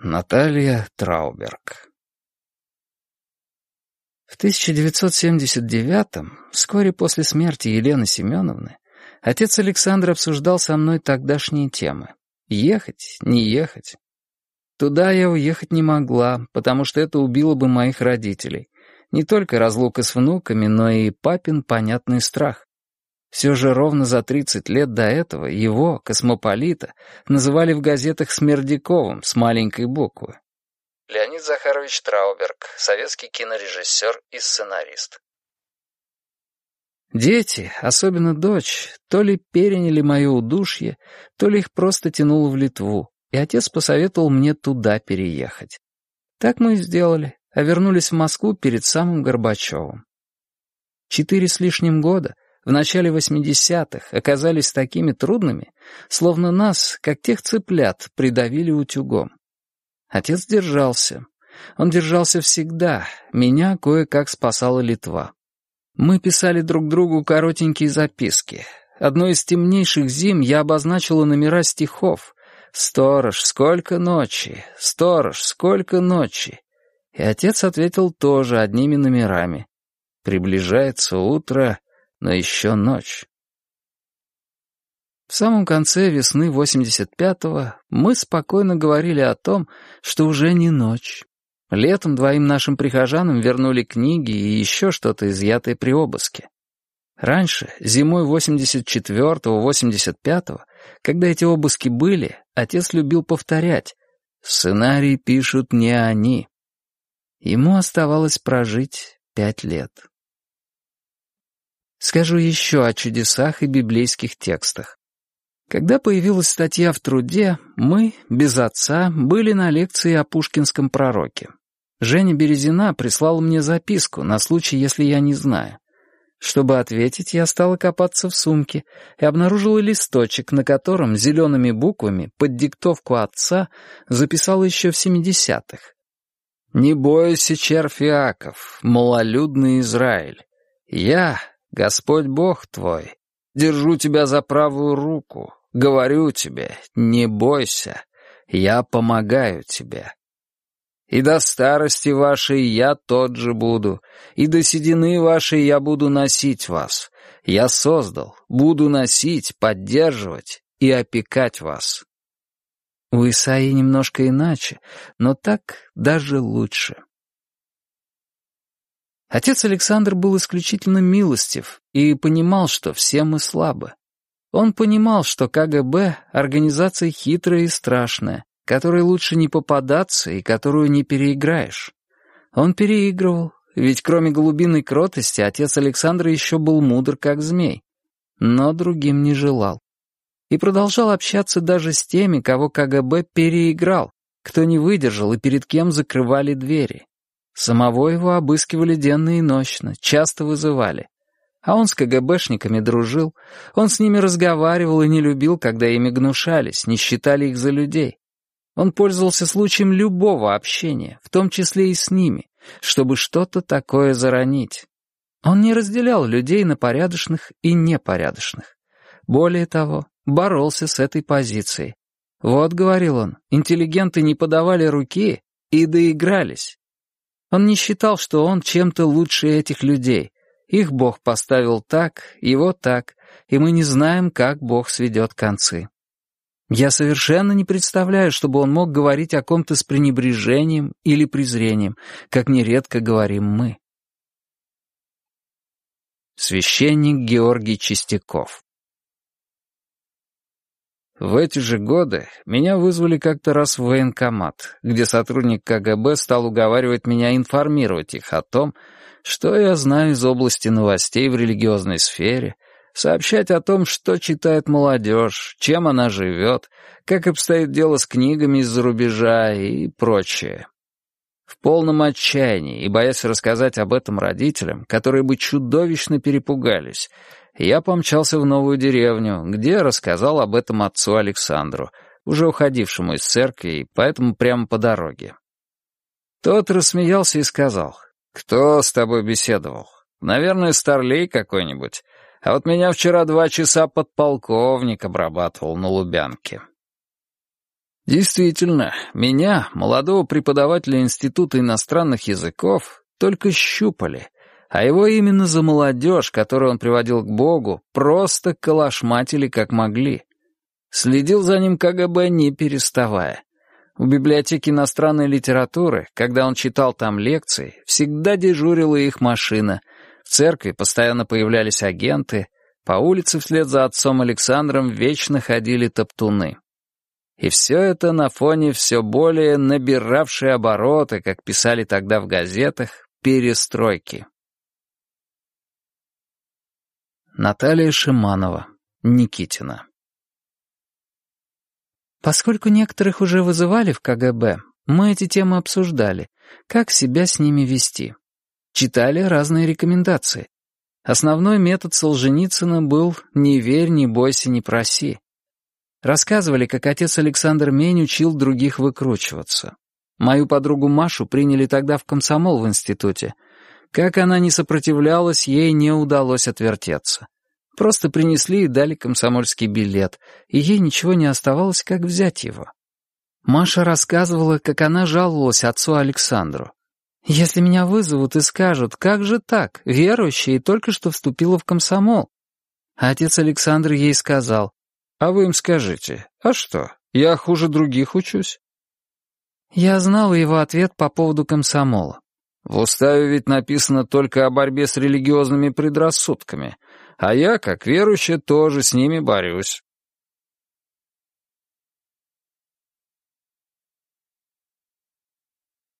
Наталья Трауберг В 1979-м, вскоре после смерти Елены Семеновны, отец Александр обсуждал со мной тогдашние темы. Ехать, не ехать. Туда я уехать не могла, потому что это убило бы моих родителей. Не только разлука с внуками, но и папин понятный страх. Все же ровно за 30 лет до этого его, космополита, называли в газетах Смердяковым с маленькой буквы. Леонид Захарович Трауберг, советский кинорежиссер и сценарист. Дети, особенно дочь, то ли переняли мое удушье, то ли их просто тянуло в Литву, и отец посоветовал мне туда переехать. Так мы и сделали, а вернулись в Москву перед самым Горбачевым. Четыре с лишним года, в начале 80-х, оказались такими трудными, словно нас, как тех цыплят, придавили утюгом. Отец держался. Он держался всегда, меня кое-как спасала Литва. Мы писали друг другу коротенькие записки. Одной из темнейших зим я обозначила номера стихов. «Сторож, сколько ночи! Сторож, сколько ночи!» И отец ответил тоже одними номерами. «Приближается утро, но еще ночь». В самом конце весны 85-го мы спокойно говорили о том, что уже не ночь. Летом двоим нашим прихожанам вернули книги и еще что-то изъятое при обыске. Раньше, зимой 84-го, 85-го, когда эти обыски были, отец любил повторять «Сценарий пишут не они». Ему оставалось прожить пять лет. Скажу еще о чудесах и библейских текстах. Когда появилась статья в труде, мы, без отца, были на лекции о пушкинском пророке. Женя Березина прислала мне записку на случай, если я не знаю. Чтобы ответить, я стала копаться в сумке и обнаружила листочек, на котором зелеными буквами под диктовку отца записала еще в семидесятых. «Не бойся, червь Иаков, малолюдный Израиль. Я, Господь Бог твой, держу тебя за правую руку, говорю тебе, не бойся, я помогаю тебе». И до старости вашей я тот же буду, и до седины вашей я буду носить вас. Я создал, буду носить, поддерживать и опекать вас. У Исаии немножко иначе, но так даже лучше. Отец Александр был исключительно милостив и понимал, что все мы слабы. Он понимал, что КГБ — организация хитрая и страшная, которой лучше не попадаться и которую не переиграешь. Он переигрывал, ведь кроме голубиной кротости отец Александра еще был мудр, как змей. Но другим не желал. И продолжал общаться даже с теми, кого КГБ переиграл, кто не выдержал и перед кем закрывали двери. Самого его обыскивали денно и ночно, часто вызывали. А он с КГБшниками дружил, он с ними разговаривал и не любил, когда ими гнушались, не считали их за людей. Он пользовался случаем любого общения, в том числе и с ними, чтобы что-то такое заронить. Он не разделял людей на порядочных и непорядочных. Более того, боролся с этой позицией. Вот, говорил он, интеллигенты не подавали руки и доигрались. Он не считал, что он чем-то лучше этих людей. Их Бог поставил так, его так, и мы не знаем, как Бог сведет концы. Я совершенно не представляю, чтобы он мог говорить о ком-то с пренебрежением или презрением, как нередко говорим мы. Священник Георгий Чистяков В эти же годы меня вызвали как-то раз в военкомат, где сотрудник КГБ стал уговаривать меня информировать их о том, что я знаю из области новостей в религиозной сфере — сообщать о том, что читает молодежь, чем она живет, как обстоит дело с книгами из-за рубежа и прочее. В полном отчаянии и боясь рассказать об этом родителям, которые бы чудовищно перепугались, я помчался в новую деревню, где рассказал об этом отцу Александру, уже уходившему из церкви, и поэтому прямо по дороге. Тот рассмеялся и сказал, «Кто с тобой беседовал? Наверное, старлей какой-нибудь. А вот меня вчера два часа подполковник обрабатывал на Лубянке. Действительно, меня, молодого преподавателя Института иностранных языков, только щупали, а его именно за молодежь, которую он приводил к Богу, просто калашматили как могли. Следил за ним КГБ не переставая. У библиотеки иностранной литературы, когда он читал там лекции, всегда дежурила их машина. В церкви постоянно появлялись агенты, по улице вслед за отцом Александром вечно ходили топтуны. И все это на фоне все более набиравшей обороты, как писали тогда в газетах, перестройки. Наталья Шиманова, Никитина Поскольку некоторых уже вызывали в КГБ, мы эти темы обсуждали, как себя с ними вести. Читали разные рекомендации. Основной метод Солженицына был «не верь, не бойся, не проси». Рассказывали, как отец Александр Мень учил других выкручиваться. Мою подругу Машу приняли тогда в комсомол в институте. Как она не сопротивлялась, ей не удалось отвертеться. Просто принесли и дали комсомольский билет, и ей ничего не оставалось, как взять его. Маша рассказывала, как она жаловалась отцу Александру. «Если меня вызовут и скажут, как же так, верующая и только что вступила в комсомол?» Отец Александр ей сказал, а вы им скажите, а что, я хуже других учусь? Я знала его ответ по поводу комсомола. В уставе ведь написано только о борьбе с религиозными предрассудками, а я, как верующая, тоже с ними борюсь.